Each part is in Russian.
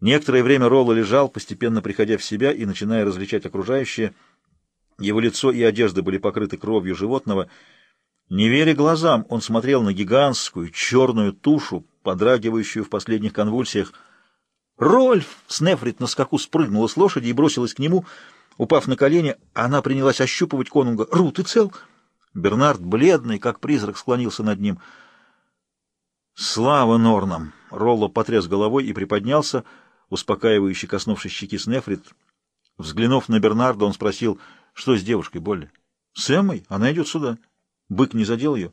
Некоторое время Ролло лежал, постепенно приходя в себя и начиная различать окружающее. Его лицо и одежда были покрыты кровью животного. Не веря глазам, он смотрел на гигантскую черную тушу, подрагивающую в последних конвульсиях. «Рольф!» — Снефрит на скаку спрыгнула с лошади и бросилась к нему. Упав на колени, она принялась ощупывать конунга. «Ру, ты цел?» Бернард, бледный, как призрак, склонился над ним. «Слава Норнам!» — Ролло потряс головой и приподнялся, успокаивающе коснувшись щеки Снефрит. Взглянув на Бернарда, он спросил, что с девушкой, Болли? «С Эммой? Она идет сюда». Бык не задел ее.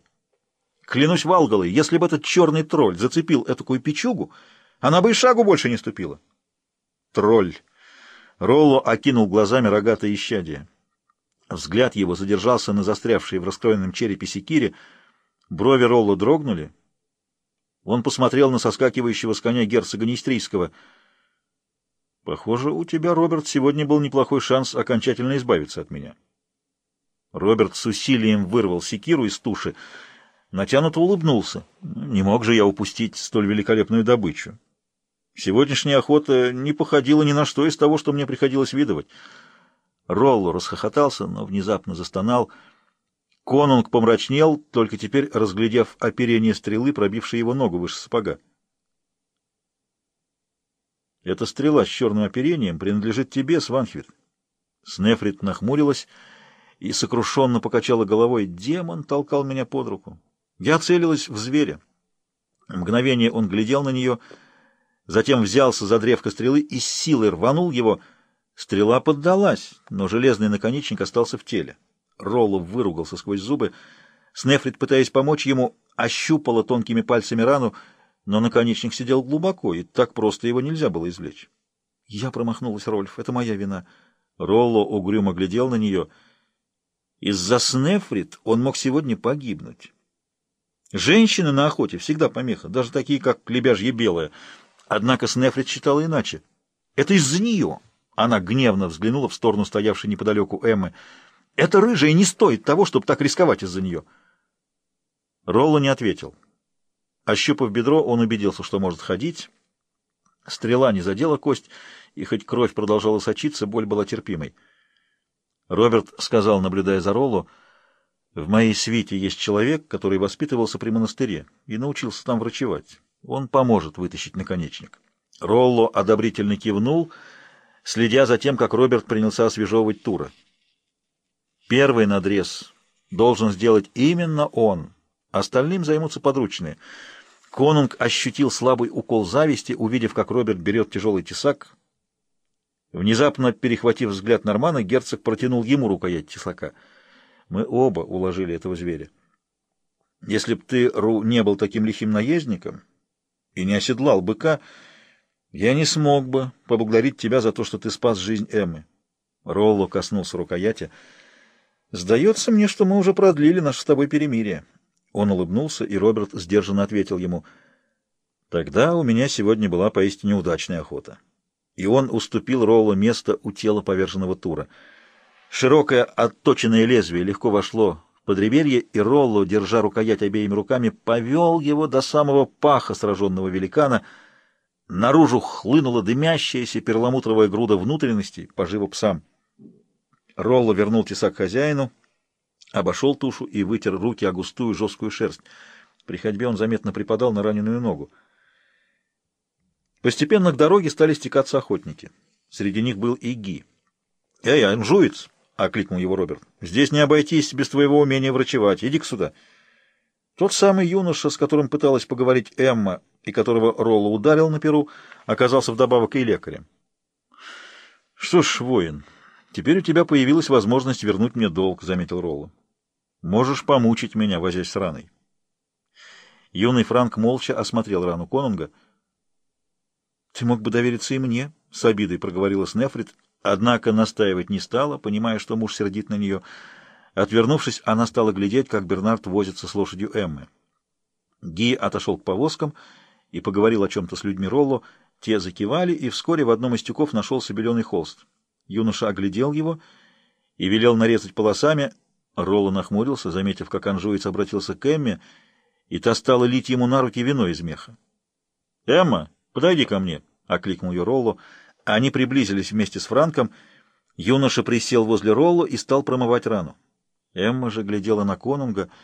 «Клянусь Валгалой, если бы этот черный тролль зацепил этакую печугу, она бы и шагу больше не ступила». «Тролль!» Ролло окинул глазами рогатое исчадие. Взгляд его задержался на застрявшей в раскроенном черепе секире. Брови Ролло дрогнули. Он посмотрел на соскакивающего с коня герцога Нестрийского. «Похоже, у тебя, Роберт, сегодня был неплохой шанс окончательно избавиться от меня». Роберт с усилием вырвал секиру из туши, натянуто улыбнулся. «Не мог же я упустить столь великолепную добычу. Сегодняшняя охота не походила ни на что из того, что мне приходилось видывать». Ролло расхохотался, но внезапно застонал. Конунг помрачнел, только теперь разглядев оперение стрелы, пробившей его ногу выше сапога. «Эта стрела с черным оперением принадлежит тебе, Сванхвит». Снефрит нахмурилась и сокрушенно покачала головой. «Демон толкал меня под руку. Я целилась в зверя». Мгновение он глядел на нее, затем взялся за древко стрелы и с силой рванул его — Стрела поддалась, но железный наконечник остался в теле. Роллов выругался сквозь зубы. Снефрит, пытаясь помочь ему, ощупала тонкими пальцами рану, но наконечник сидел глубоко, и так просто его нельзя было извлечь. Я промахнулась, Рольф, это моя вина. Ролло угрюмо глядел на нее. Из-за Снефрит он мог сегодня погибнуть. Женщины на охоте всегда помеха, даже такие, как лебяжье белая. Однако Снефрит считала иначе. Это из-за нее. Она гневно взглянула в сторону стоявшей неподалеку Эммы. «Это рыжая не стоит того, чтобы так рисковать из-за нее». Ролло не ответил. Ощупав бедро, он убедился, что может ходить. Стрела не задела кость, и хоть кровь продолжала сочиться, боль была терпимой. Роберт сказал, наблюдая за Ролло, «В моей свите есть человек, который воспитывался при монастыре и научился там врачевать. Он поможет вытащить наконечник». Ролло одобрительно кивнул — следя за тем, как Роберт принялся освежевывать Тура. Первый надрез должен сделать именно он, остальным займутся подручные. Конунг ощутил слабый укол зависти, увидев, как Роберт берет тяжелый тесак. Внезапно перехватив взгляд Нормана, герцог протянул ему рукоять тесака. Мы оба уложили этого зверя. Если б ты, Ру, не был таким лихим наездником и не оседлал быка, я не смог бы поблагодарить тебя за то, что ты спас жизнь Эммы. Ролло коснулся рукояти. Сдается мне, что мы уже продлили наше с тобой перемирие. Он улыбнулся, и Роберт сдержанно ответил ему. Тогда у меня сегодня была поистине удачная охота. И он уступил Ролло место у тела поверженного Тура. Широкое отточенное лезвие легко вошло в подреберье, и Ролло, держа рукоять обеими руками, повел его до самого паха сраженного великана — Наружу хлынула дымящаяся перламутровая груда внутренностей, пожива псам. Ролло вернул тесак хозяину, обошел тушу и вытер руки о густую жесткую шерсть. При ходьбе он заметно припадал на раненую ногу. Постепенно к дороге стали стекаться охотники. Среди них был и Ги. «Эй, анжуец!» — окликнул его Роберт. «Здесь не обойтись без твоего умения врачевать. Иди-ка сюда». Тот самый юноша, с которым пыталась поговорить Эмма, и которого Ролло ударил на перу, оказался вдобавок и лекарем. — Что ж, воин, теперь у тебя появилась возможность вернуть мне долг, — заметил Ролло. — Можешь помучить меня, возясь с раной. Юный Франк молча осмотрел рану конунга. — Ты мог бы довериться и мне, — с обидой проговорила Снефрит, однако настаивать не стала, понимая, что муж сердит на нее. Отвернувшись, она стала глядеть, как Бернард возится с лошадью Эммы. Ги отошел к повозкам и поговорил о чем-то с людьми Ролло. Те закивали, и вскоре в одном из тюков нашелся беленый холст. Юноша оглядел его и велел нарезать полосами. Ролла нахмурился, заметив, как анжуец обратился к Эмме, и та стала лить ему на руки вино из меха. «Эмма, подойди ко мне!» — окликнул ее Ролло. Они приблизились вместе с Франком. Юноша присел возле Ролло и стал промывать рану. Эмма же глядела на Конунга —